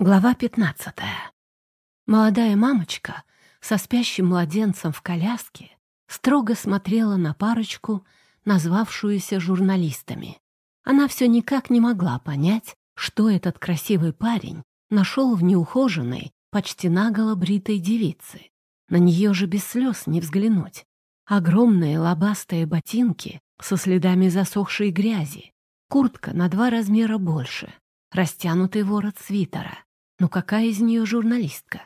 Глава 15. Молодая мамочка со спящим младенцем в коляске строго смотрела на парочку, назвавшуюся журналистами. Она все никак не могла понять, что этот красивый парень нашел в неухоженной, почти наголо бритой девице. На нее же без слез не взглянуть. Огромные лобастые ботинки со следами засохшей грязи, куртка на два размера больше, растянутый ворот свитера, ну какая из нее журналистка?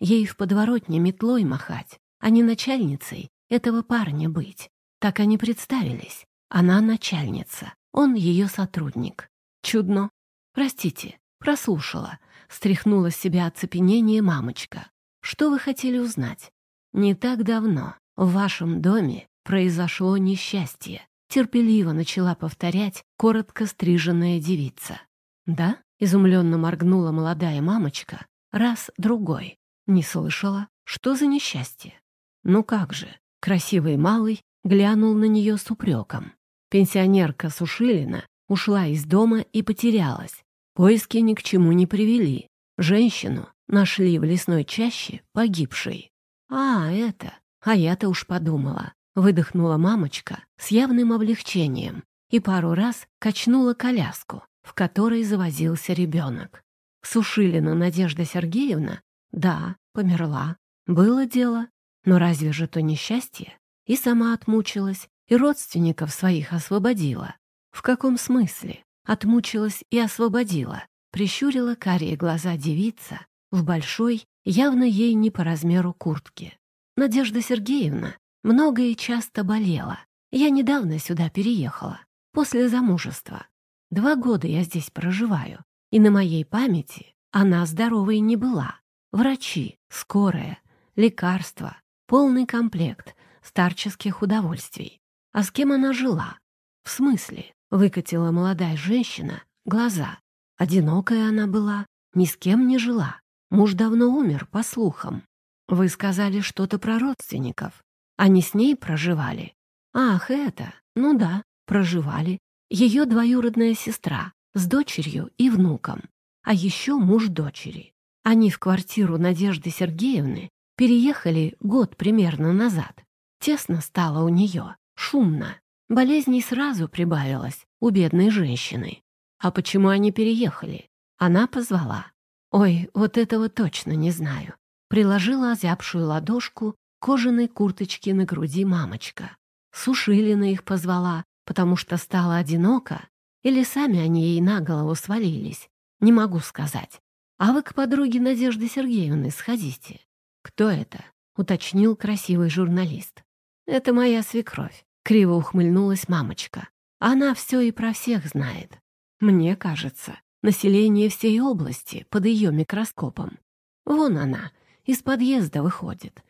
Ей в подворотне метлой махать, а не начальницей этого парня быть. Так они представились. Она начальница, он ее сотрудник. Чудно. Простите, прослушала. Стряхнула с себя оцепенение мамочка. Что вы хотели узнать? Не так давно в вашем доме произошло несчастье. Терпеливо начала повторять коротко стриженная девица. Да? Изумленно моргнула молодая мамочка. Раз, другой. Не слышала, что за несчастье. Ну как же, красивый малый глянул на нее с упреком. Пенсионерка Сушилина ушла из дома и потерялась. Поиски ни к чему не привели. Женщину нашли в лесной чаще погибшей. «А, это... А я-то уж подумала», — выдохнула мамочка с явным облегчением и пару раз качнула коляску в которой завозился ребенок. Сушилина Надежда Сергеевна? Да, померла. Было дело. Но разве же то несчастье? И сама отмучилась, и родственников своих освободила. В каком смысле? Отмучилась и освободила. Прищурила карие глаза девица в большой, явно ей не по размеру куртке. Надежда Сергеевна много и часто болела. Я недавно сюда переехала, после замужества. Два года я здесь проживаю, и на моей памяти она здоровой не была. Врачи, скорая, лекарства, полный комплект старческих удовольствий. А с кем она жила? В смысле, выкатила молодая женщина глаза. Одинокая она была, ни с кем не жила. Муж давно умер, по слухам. Вы сказали что-то про родственников. Они с ней проживали? Ах, это, ну да, проживали ее двоюродная сестра с дочерью и внуком, а еще муж дочери. Они в квартиру Надежды Сергеевны переехали год примерно назад. Тесно стало у нее, шумно. Болезней сразу прибавилось у бедной женщины. А почему они переехали? Она позвала. Ой, вот этого точно не знаю. Приложила озябшую ладошку кожаной курточки на груди мамочка. Сушилина их позвала, потому что стало одиноко, или сами они ей на голову свалились, не могу сказать. А вы к подруге Надежды Сергеевны сходите. Кто это? уточнил красивый журналист. Это моя свекровь, криво ухмыльнулась мамочка. Она все и про всех знает. Мне кажется, население всей области под ее микроскопом. Вон она, из подъезда выходит.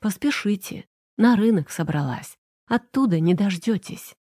Поспешите, на рынок собралась. Оттуда не дождетесь.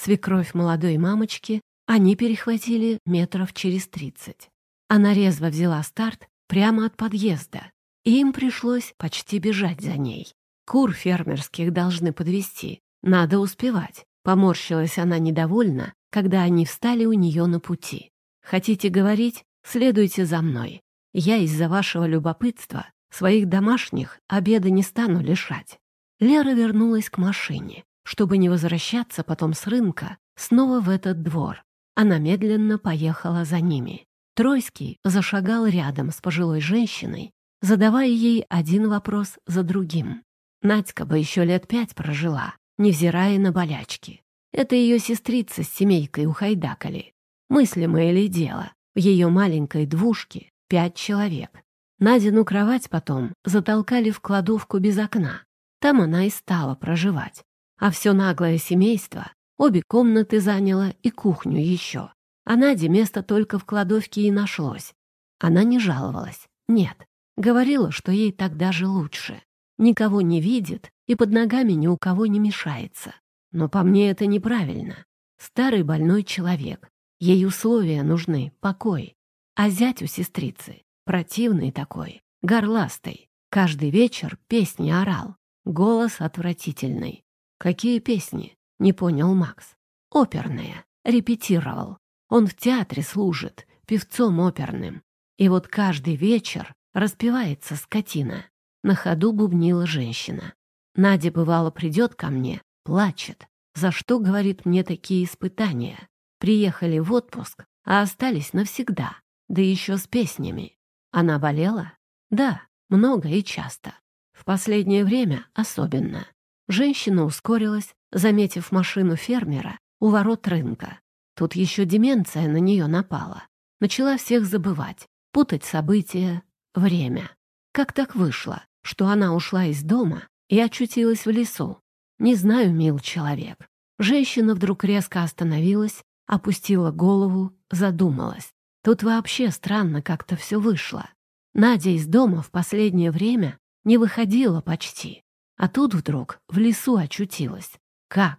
Свекровь молодой мамочки они перехватили метров через тридцать. Она резво взяла старт прямо от подъезда, и им пришлось почти бежать за ней. Кур фермерских должны подвести, надо успевать. Поморщилась она недовольно, когда они встали у нее на пути. «Хотите говорить? Следуйте за мной. Я из-за вашего любопытства своих домашних обеда не стану лишать». Лера вернулась к машине чтобы не возвращаться потом с рынка снова в этот двор. Она медленно поехала за ними. Тройский зашагал рядом с пожилой женщиной, задавая ей один вопрос за другим. Надька бы еще лет пять прожила, невзирая на болячки. Это ее сестрица с семейкой ухайдакали. Мыслимое ли дело? В ее маленькой двушке пять человек. Надину кровать потом затолкали в кладовку без окна. Там она и стала проживать а все наглое семейство обе комнаты заняло и кухню еще. А Наде место только в кладовке и нашлось. Она не жаловалась. Нет. Говорила, что ей так даже лучше. Никого не видит и под ногами ни у кого не мешается. Но по мне это неправильно. Старый больной человек. Ей условия нужны, покой. А зять у сестрицы противный такой, горластый. Каждый вечер песни орал. Голос отвратительный. «Какие песни?» — не понял Макс. «Оперные. Репетировал. Он в театре служит, певцом оперным. И вот каждый вечер распевается скотина. На ходу бубнила женщина. Надя, бывало, придет ко мне, плачет. За что, говорит мне, такие испытания? Приехали в отпуск, а остались навсегда, да еще с песнями. Она болела? Да, много и часто. В последнее время особенно. Женщина ускорилась, заметив машину фермера у ворот рынка. Тут еще деменция на нее напала. Начала всех забывать, путать события, время. Как так вышло, что она ушла из дома и очутилась в лесу? Не знаю, мил человек. Женщина вдруг резко остановилась, опустила голову, задумалась. Тут вообще странно как-то все вышло. Надя из дома в последнее время не выходила почти. А тут вдруг в лесу очутилась. Как?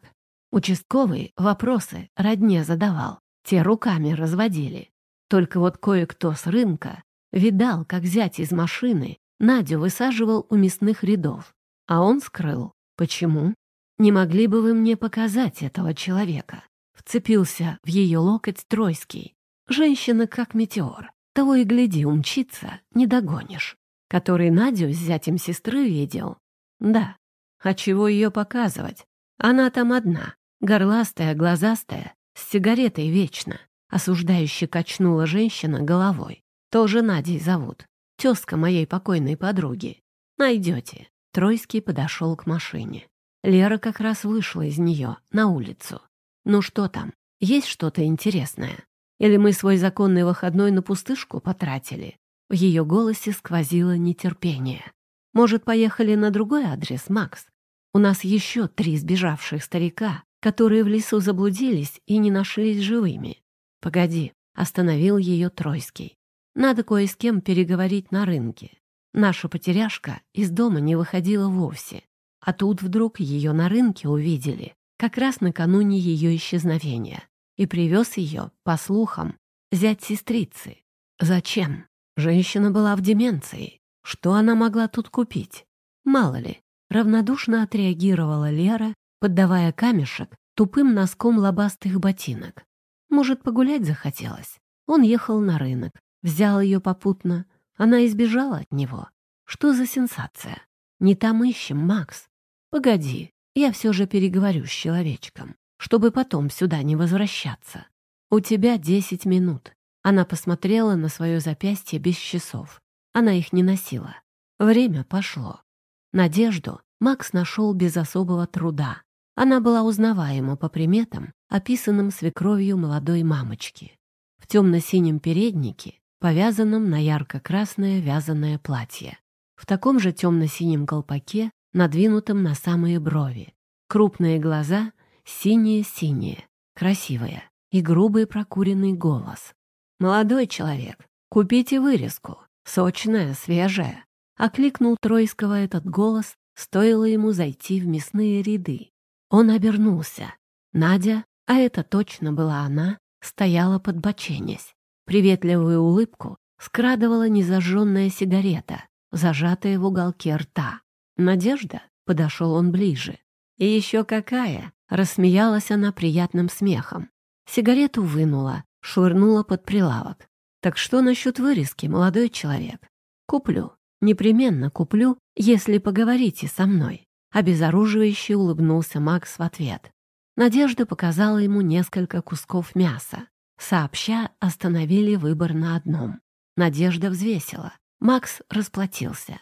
Участковый вопросы родне задавал, те руками разводили. Только вот кое-кто с рынка видал, как зять из машины Надю высаживал у мясных рядов, а он скрыл. Почему? Не могли бы вы мне показать этого человека? Вцепился в ее локоть Тройский. Женщина как метеор. Того и гляди, умчится, не догонишь. Который Надю с зятем сестры видел. Да. А чего ее показывать? Она там одна, горластая, глазастая, с сигаретой вечно. Осуждающе качнула женщина головой. Тоже Надей зовут. Тезка моей покойной подруги. Найдете. Тройский подошел к машине. Лера как раз вышла из нее на улицу. Ну что там? Есть что-то интересное? Или мы свой законный выходной на пустышку потратили? В ее голосе сквозило нетерпение. Может, поехали на другой адрес, Макс? У нас еще три сбежавших старика, которые в лесу заблудились и не нашлись живыми. Погоди, остановил ее Тройский. Надо кое с кем переговорить на рынке. Наша потеряшка из дома не выходила вовсе. А тут вдруг ее на рынке увидели, как раз накануне ее исчезновения и привез ее, по слухам, зять сестрицы. Зачем? Женщина была в деменции. Что она могла тут купить? Мало ли. Равнодушно отреагировала Лера, поддавая камешек тупым носком лобастых ботинок. Может, погулять захотелось? Он ехал на рынок, взял ее попутно. Она избежала от него. Что за сенсация? Не там ищем, Макс. Погоди, я все же переговорю с человечком чтобы потом сюда не возвращаться. У тебя десять минут. Она посмотрела на свое запястье без часов. Она их не носила. Время пошло. Надежду Макс нашел без особого труда. Она была узнаваема по приметам, описанным свекровью молодой мамочки. В темно-синем переднике, повязанном на ярко-красное вязаное платье. В таком же темно-синем колпаке, надвинутом на самые брови. Крупные глаза Синее-синее, красивое и грубый прокуренный голос. «Молодой человек, купите вырезку, сочная, свежая». Окликнул Тройского этот голос, стоило ему зайти в мясные ряды. Он обернулся. Надя, а это точно была она, стояла под боченясь. Приветливую улыбку скрадывала незажженная сигарета, зажатая в уголке рта. «Надежда?» — подошел он ближе. «И еще какая!» Рассмеялась она приятным смехом. Сигарету вынула, швырнула под прилавок. «Так что насчет вырезки, молодой человек?» «Куплю. Непременно куплю, если поговорите со мной». Обезоруживающе улыбнулся Макс в ответ. Надежда показала ему несколько кусков мяса. Сообща остановили выбор на одном. Надежда взвесила. Макс расплатился.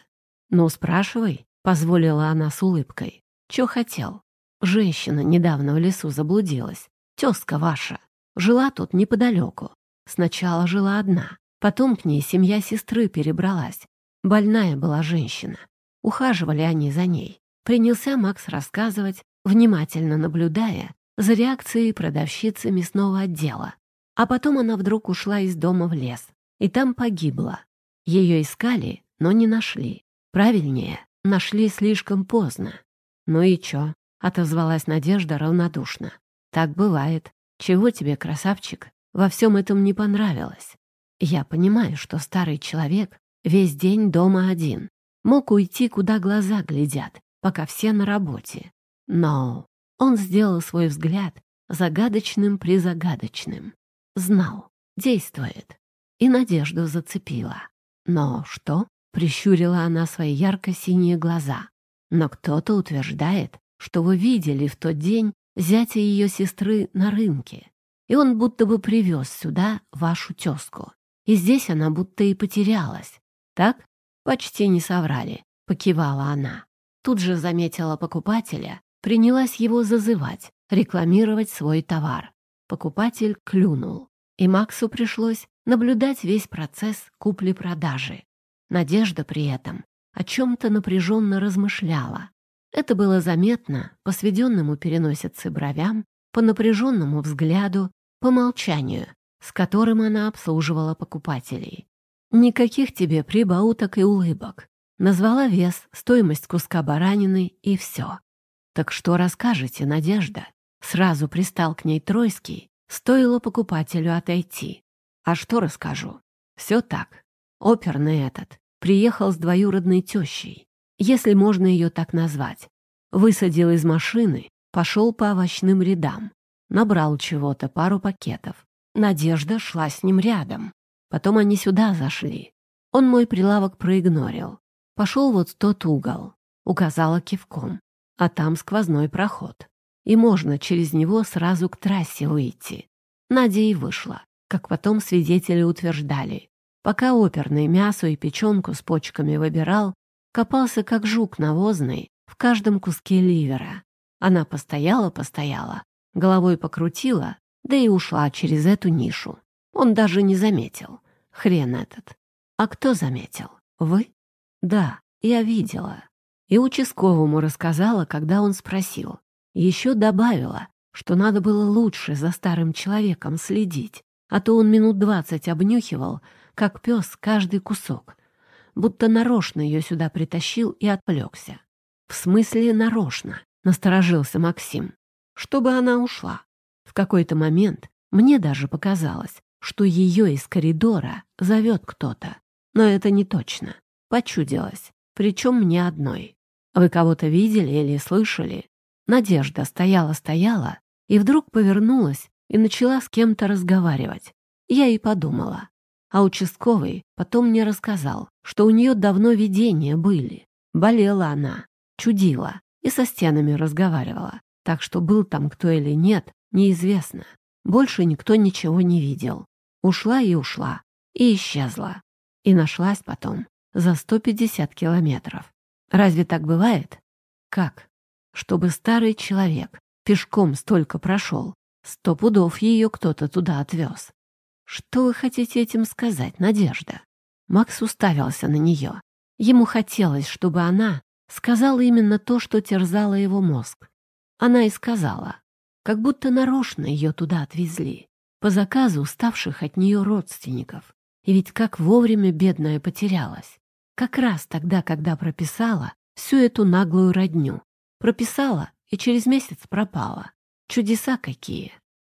«Ну, спрашивай», — позволила она с улыбкой. «Чё хотел?» Женщина недавно в лесу заблудилась. Тезка ваша. Жила тут неподалеку. Сначала жила одна. Потом к ней семья сестры перебралась. Больная была женщина. Ухаживали они за ней. Принялся Макс рассказывать, внимательно наблюдая за реакцией продавщицы мясного отдела. А потом она вдруг ушла из дома в лес. И там погибла. Ее искали, но не нашли. Правильнее, нашли слишком поздно. Ну и чё? — отозвалась Надежда равнодушно. «Так бывает. Чего тебе, красавчик, во всем этом не понравилось? Я понимаю, что старый человек весь день дома один. Мог уйти, куда глаза глядят, пока все на работе. Но он сделал свой взгляд загадочным-призагадочным. Знал, действует. и Надежду зацепила. Но что? Прищурила она свои ярко-синие глаза. Но кто-то утверждает, что вы видели в тот день зятя ее сестры на рынке, и он будто бы привез сюда вашу тезку. И здесь она будто и потерялась. Так? Почти не соврали, покивала она. Тут же заметила покупателя, принялась его зазывать, рекламировать свой товар. Покупатель клюнул, и Максу пришлось наблюдать весь процесс купли-продажи. Надежда при этом о чем-то напряженно размышляла. Это было заметно по сведенному переносице бровям, по напряженному взгляду, по молчанию, с которым она обслуживала покупателей. Никаких тебе прибауток и улыбок. Назвала вес, стоимость куска баранины и все. Так что расскажете, Надежда? Сразу пристал к ней Тройский, стоило покупателю отойти. А что расскажу? Все так. Оперный этот приехал с двоюродной тещей, если можно ее так назвать. Высадил из машины, пошел по овощным рядам. Набрал чего-то, пару пакетов. Надежда шла с ним рядом. Потом они сюда зашли. Он мой прилавок проигнорил. Пошел вот в тот угол. Указала кивком. А там сквозной проход. И можно через него сразу к трассе выйти. Надя и вышла, как потом свидетели утверждали. Пока оперный мясо и печенку с почками выбирал, копался как жук навозный в каждом куске ливера. Она постояла-постояла, головой покрутила, да и ушла через эту нишу. Он даже не заметил. Хрен этот. А кто заметил? Вы? Да, я видела. И участковому рассказала, когда он спросил. Еще добавила, что надо было лучше за старым человеком следить, а то он минут двадцать обнюхивал, как пес, каждый кусок. Будто нарочно ее сюда притащил и отвлекся. В смысле нарочно, насторожился Максим чтобы она ушла. В какой-то момент мне даже показалось, что ее из коридора зовет кто-то. Но это не точно. Почудилось. Причем мне одной. Вы кого-то видели или слышали? Надежда стояла-стояла и вдруг повернулась и начала с кем-то разговаривать. Я и подумала. А участковый потом мне рассказал, что у нее давно видения были. Болела она, чудила и со стенами разговаривала. Так что был там кто или нет, неизвестно. Больше никто ничего не видел. Ушла и ушла. И исчезла. И нашлась потом за 150 километров. Разве так бывает? Как? Чтобы старый человек пешком столько прошел, сто пудов ее кто-то туда отвез. Что вы хотите этим сказать, Надежда? Макс уставился на нее. Ему хотелось, чтобы она сказала именно то, что терзало его мозг. Она и сказала, как будто нарочно ее туда отвезли, по заказу уставших от нее родственников. И ведь как вовремя бедная потерялась. Как раз тогда, когда прописала всю эту наглую родню. Прописала и через месяц пропала. Чудеса какие!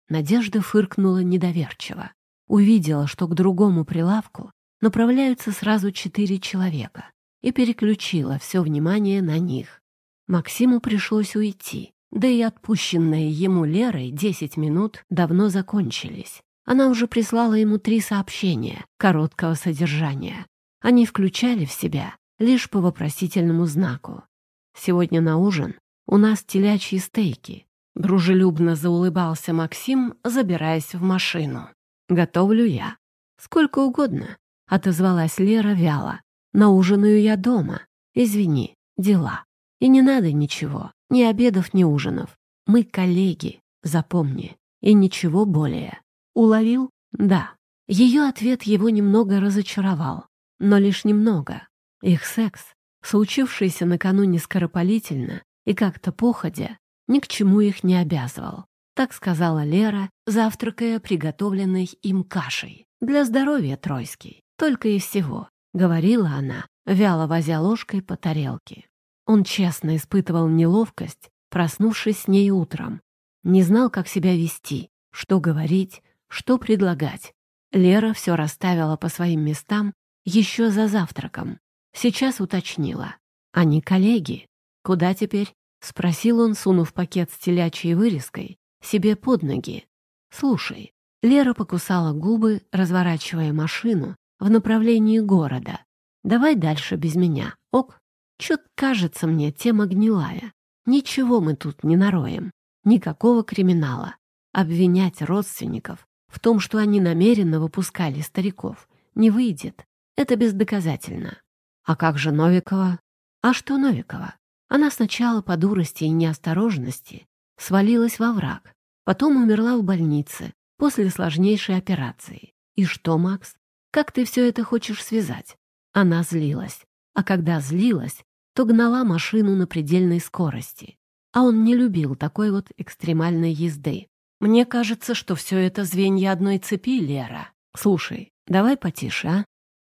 Надежда фыркнула недоверчиво. Увидела, что к другому прилавку направляются сразу четыре человека и переключила все внимание на них. Максиму пришлось уйти, да и отпущенные ему Лерой десять минут давно закончились. Она уже прислала ему три сообщения короткого содержания. Они включали в себя лишь по вопросительному знаку. «Сегодня на ужин у нас телячьи стейки», — дружелюбно заулыбался Максим, забираясь в машину. «Готовлю я». «Сколько угодно», — отозвалась Лера вяло. «Наужинаю я дома. Извини, дела. И не надо ничего. Ни обедов, ни ужинов. Мы коллеги, запомни. И ничего более. Уловил? Да. Ее ответ его немного разочаровал. Но лишь немного. Их секс, случившийся накануне скоропалительно и как-то походя, ни к чему их не обязывал. Так сказала Лера, завтракая приготовленной им кашей. «Для здоровья, Тройский. Только и всего», — говорила она, вяло возя ложкой по тарелке. Он честно испытывал неловкость, проснувшись с ней утром. Не знал, как себя вести, что говорить, что предлагать. Лера все расставила по своим местам еще за завтраком. Сейчас уточнила. «Они коллеги. Куда теперь?» — спросил он, сунув пакет с телячьей вырезкой себе под ноги. «Слушай, Лера покусала губы, разворачивая машину в направлении города. «Давай дальше без меня, ок? Чё-то кажется мне тема гнилая. Ничего мы тут не нароем. Никакого криминала. Обвинять родственников в том, что они намеренно выпускали стариков, не выйдет. Это бездоказательно. А как же Новикова? А что Новикова? Она сначала по дурости и неосторожности свалилась во враг, потом умерла в больнице после сложнейшей операции. И что, Макс? Как ты все это хочешь связать? Она злилась. А когда злилась, то гнала машину на предельной скорости. А он не любил такой вот экстремальной езды. Мне кажется, что все это звенья одной цепи, Лера. Слушай, давай потише, а?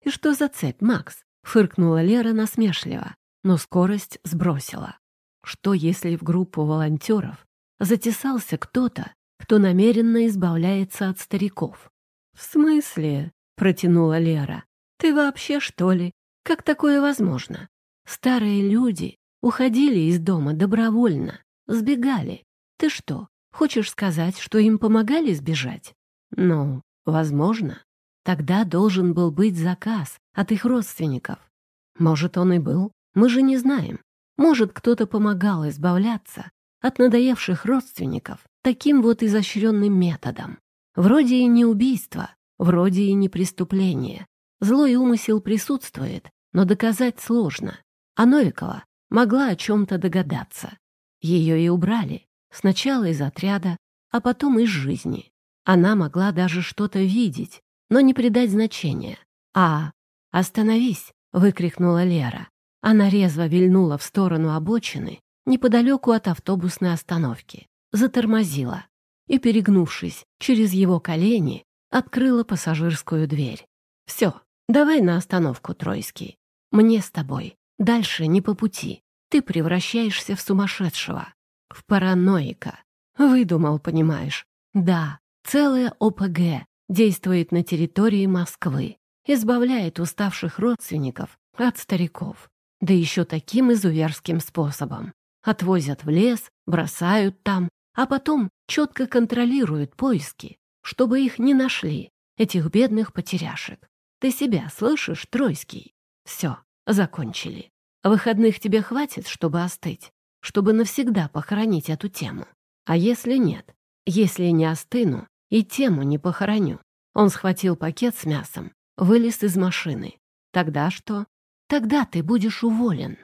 И что за цепь, Макс? Фыркнула Лера насмешливо, но скорость сбросила. Что, если в группу волонтеров затесался кто-то, кто намеренно избавляется от стариков? «В смысле?» — протянула Лера. «Ты вообще, что ли? Как такое возможно? Старые люди уходили из дома добровольно, сбегали. Ты что, Хочешь сказать, что им помогали сбежать? Ну, возможно. Тогда должен был быть заказ от их родственников. Может, он и был. Мы же не знаем. Может, кто-то помогал избавляться от надоевших родственников таким вот изощренным методом. Вроде и не убийство, вроде и не преступление. Злой умысел присутствует, но доказать сложно. А Новикова могла о чем-то догадаться. Ее и убрали. Сначала из отряда, а потом из жизни. Она могла даже что-то видеть, но не придать значения. «А, остановись!» — выкрикнула Лера. Она резво вильнула в сторону обочины, неподалеку от автобусной остановки. Затормозила и, перегнувшись через его колени, открыла пассажирскую дверь. «Все, давай на остановку, Тройский. Мне с тобой. Дальше не по пути. Ты превращаешься в сумасшедшего в параноика. Выдумал, понимаешь. Да, целая ОПГ действует на территории Москвы, избавляет уставших родственников от стариков. Да еще таким изуверским способом. Отвозят в лес, бросают там, а потом четко контролируют поиски, чтобы их не нашли, этих бедных потеряшек. Ты себя слышишь, Тройский? Все, закончили. Выходных тебе хватит, чтобы остыть? чтобы навсегда похоронить эту тему. А если нет? Если не остыну и тему не похороню? Он схватил пакет с мясом, вылез из машины. Тогда что? Тогда ты будешь уволен.